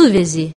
Sulvezi